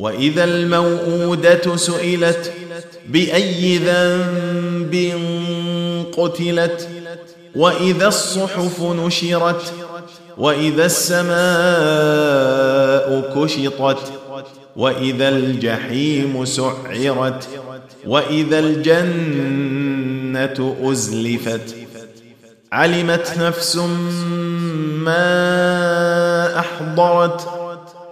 وإذا الموءودة سئلت بأي ذنب قتلت وإذا الصحف نشرت وإذا السماء كشطت وإذا الجحيم سعرت وإذا الجنة أزلفت علمت نفس ما أحضرت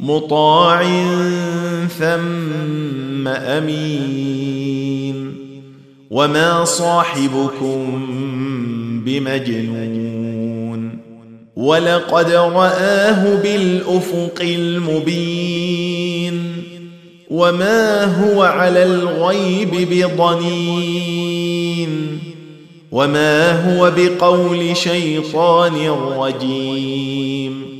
مطاع ثم أمين. وما صاحبكم بمجنون. ولقد رآه بالأفق المبين. وما هو على الغيب بضنين. وما هو بقول شيطان رجيم.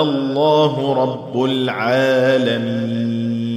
الله رب العالمين.